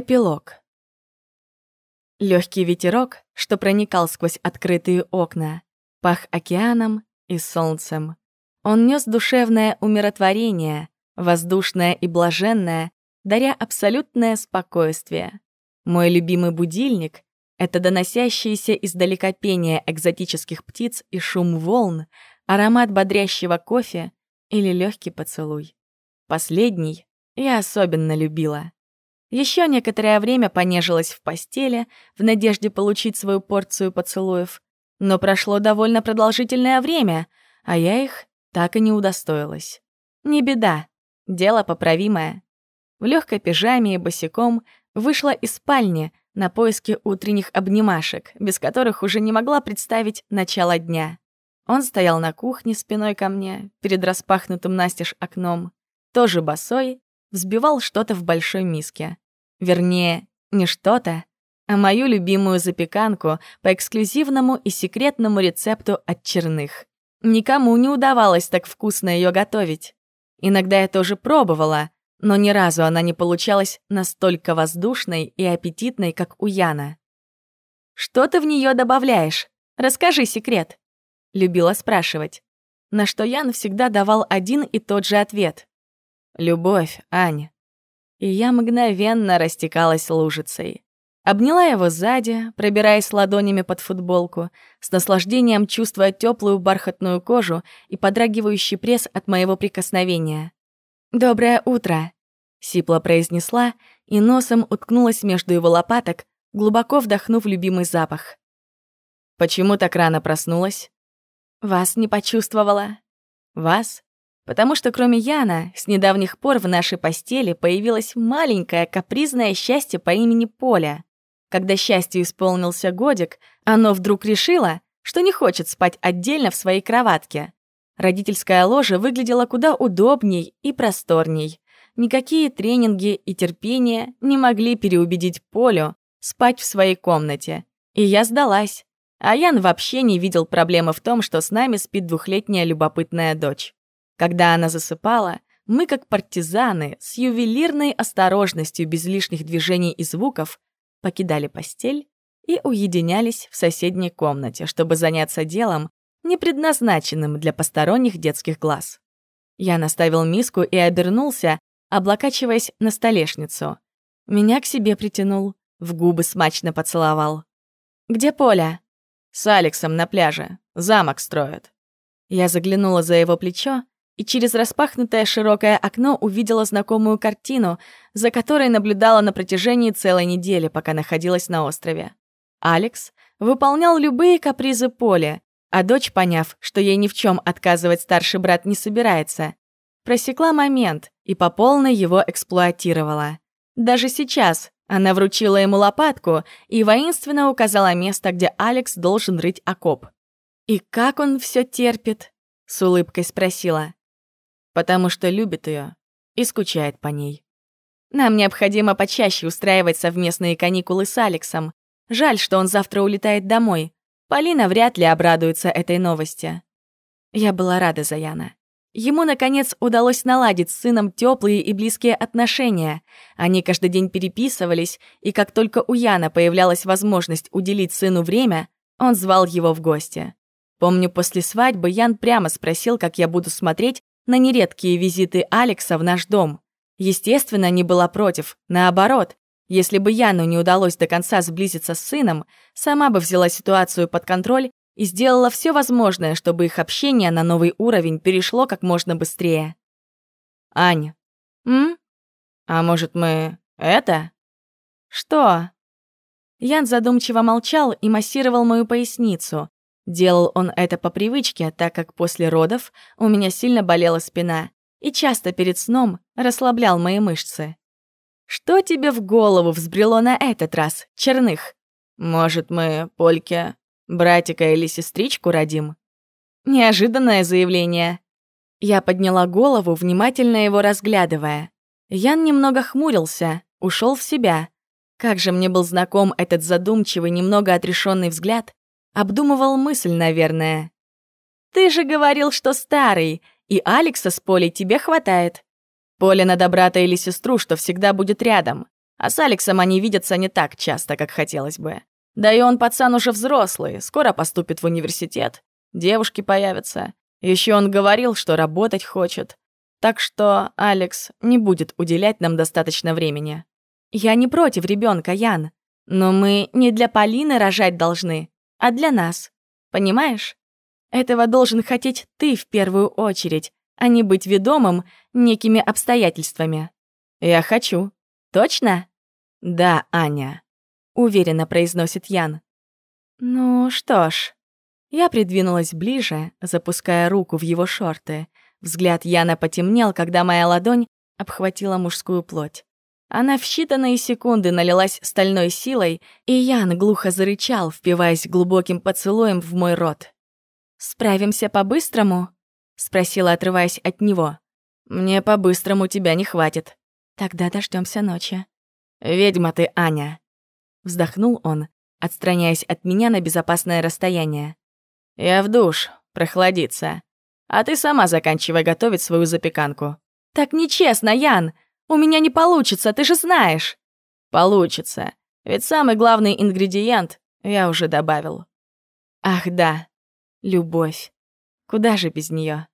Эпилог. Легкий ветерок, что проникал сквозь открытые окна, пах океаном и солнцем. Он нес душевное умиротворение, воздушное и блаженное, даря абсолютное спокойствие. Мой любимый будильник — это доносящиеся издалека пение экзотических птиц и шум волн, аромат бодрящего кофе или легкий поцелуй. Последний я особенно любила. Еще некоторое время понежилась в постели, в надежде получить свою порцию поцелуев. Но прошло довольно продолжительное время, а я их так и не удостоилась. Не беда, дело поправимое. В легкой пижаме и босиком вышла из спальни на поиски утренних обнимашек, без которых уже не могла представить начало дня. Он стоял на кухне спиной ко мне, перед распахнутым настежь окном, тоже босой, взбивал что-то в большой миске. Вернее, не что-то, а мою любимую запеканку по эксклюзивному и секретному рецепту от черных. Никому не удавалось так вкусно ее готовить. Иногда я тоже пробовала, но ни разу она не получалась настолько воздушной и аппетитной, как у Яна. «Что ты в нее добавляешь? Расскажи секрет», — любила спрашивать. На что Ян всегда давал один и тот же ответ. «Любовь, Аня и я мгновенно растекалась лужицей. Обняла его сзади, пробираясь ладонями под футболку, с наслаждением чувствуя теплую бархатную кожу и подрагивающий пресс от моего прикосновения. «Доброе утро!» — сипло произнесла и носом уткнулась между его лопаток, глубоко вдохнув любимый запах. «Почему так рано проснулась?» «Вас не почувствовала». «Вас?» Потому что кроме Яна, с недавних пор в нашей постели появилось маленькое капризное счастье по имени Поля. Когда счастью исполнился годик, оно вдруг решило, что не хочет спать отдельно в своей кроватке. Родительская ложа выглядела куда удобней и просторней. Никакие тренинги и терпение не могли переубедить Полю спать в своей комнате. И я сдалась. А Ян вообще не видел проблемы в том, что с нами спит двухлетняя любопытная дочь. Когда она засыпала, мы, как партизаны, с ювелирной осторожностью без лишних движений и звуков, покидали постель и уединялись в соседней комнате, чтобы заняться делом, не предназначенным для посторонних детских глаз. Я наставил миску и обернулся, облокачиваясь на столешницу. Меня к себе притянул, в губы смачно поцеловал. «Где Поля?» «С Алексом на пляже. Замок строят». Я заглянула за его плечо и через распахнутое широкое окно увидела знакомую картину, за которой наблюдала на протяжении целой недели, пока находилась на острове. Алекс выполнял любые капризы Поля, а дочь, поняв, что ей ни в чем отказывать старший брат не собирается, просекла момент и по полной его эксплуатировала. Даже сейчас она вручила ему лопатку и воинственно указала место, где Алекс должен рыть окоп. «И как он все терпит?» — с улыбкой спросила потому что любит ее и скучает по ней. Нам необходимо почаще устраивать совместные каникулы с Алексом. Жаль, что он завтра улетает домой. Полина вряд ли обрадуется этой новости. Я была рада за Яна. Ему, наконец, удалось наладить с сыном теплые и близкие отношения. Они каждый день переписывались, и как только у Яна появлялась возможность уделить сыну время, он звал его в гости. Помню, после свадьбы Ян прямо спросил, как я буду смотреть на нередкие визиты Алекса в наш дом. Естественно, не была против, наоборот. Если бы Яну не удалось до конца сблизиться с сыном, сама бы взяла ситуацию под контроль и сделала все возможное, чтобы их общение на новый уровень перешло как можно быстрее. «Ань, м? А может, мы это?» «Что?» Ян задумчиво молчал и массировал мою поясницу, Делал он это по привычке, так как после родов у меня сильно болела спина и часто перед сном расслаблял мои мышцы. Что тебе в голову взбрело на этот раз, черных? Может, мы Польке братика или сестричку родим? Неожиданное заявление. Я подняла голову, внимательно его разглядывая. Ян немного хмурился, ушел в себя. Как же мне был знаком этот задумчивый, немного отрешенный взгляд, Обдумывал мысль, наверное. «Ты же говорил, что старый, и Алекса с Полей тебе хватает. Поля надо брата или сестру, что всегда будет рядом. А с Алексом они видятся не так часто, как хотелось бы. Да и он пацан уже взрослый, скоро поступит в университет. Девушки появятся. Еще он говорил, что работать хочет. Так что Алекс не будет уделять нам достаточно времени. Я не против ребенка, Ян. Но мы не для Полины рожать должны, а для нас. Понимаешь? Этого должен хотеть ты в первую очередь, а не быть ведомым некими обстоятельствами. Я хочу. Точно? Да, Аня. Уверенно произносит Ян. Ну что ж. Я придвинулась ближе, запуская руку в его шорты. Взгляд Яна потемнел, когда моя ладонь обхватила мужскую плоть. Она в считанные секунды налилась стальной силой, и Ян глухо зарычал, впиваясь глубоким поцелуем в мой рот. «Справимся по-быстрому?» — спросила, отрываясь от него. «Мне по-быстрому тебя не хватит». «Тогда дождемся ночи». «Ведьма ты, Аня!» Вздохнул он, отстраняясь от меня на безопасное расстояние. «Я в душ, прохладиться. А ты сама заканчивай готовить свою запеканку». «Так нечестно, Ян! У меня не получится, ты же знаешь!» «Получится, ведь самый главный ингредиент я уже добавил». «Ах да, любовь. Куда же без нее?